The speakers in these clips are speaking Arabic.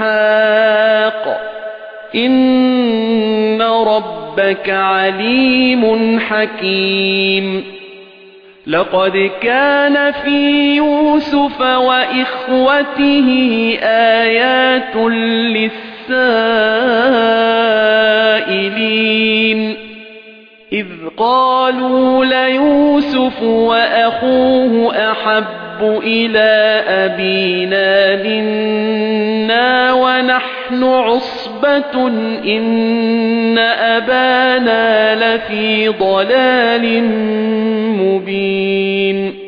وإسحاق إن ربك عليم حكيم. لقد كان في يوسف وإخوته آيات للسائلين. إذ قالوا ليوسف وأخوه أحب إلى أبينا منا ونحن عصبة إن أبانا لفي ضلال مبين.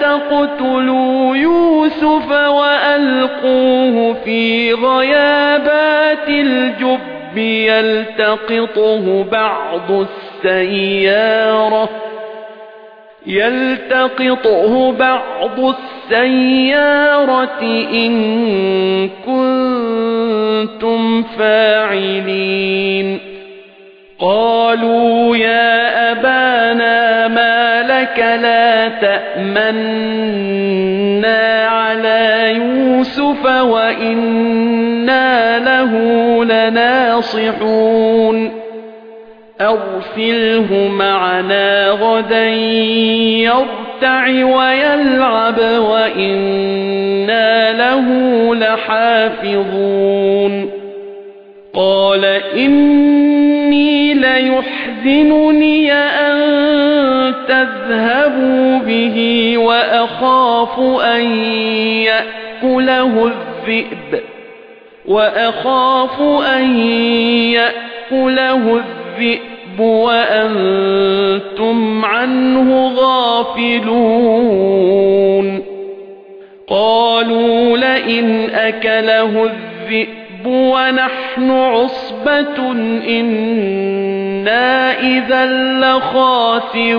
تقتلوا يوسف وألقوه في غيابات الجب يلتقطه بعض السيارة يلتقطه بعض السيارة إن كنتم فاعلين. قالوا يا أبانا لك لا تأمنا على يوسف وإنا له لناصحون. أرسله معنا غدا يرتع ويلعب وإنا له لحافظون. قال إني ليحزنني تذهبوا به وأخاف أن يأكله الذئب. وأخاف أن يأكله الذئب وأنتم عنه غافلون. قالوا لئن أكله الذئب ونحن عصبة إنا إذا لخاسرون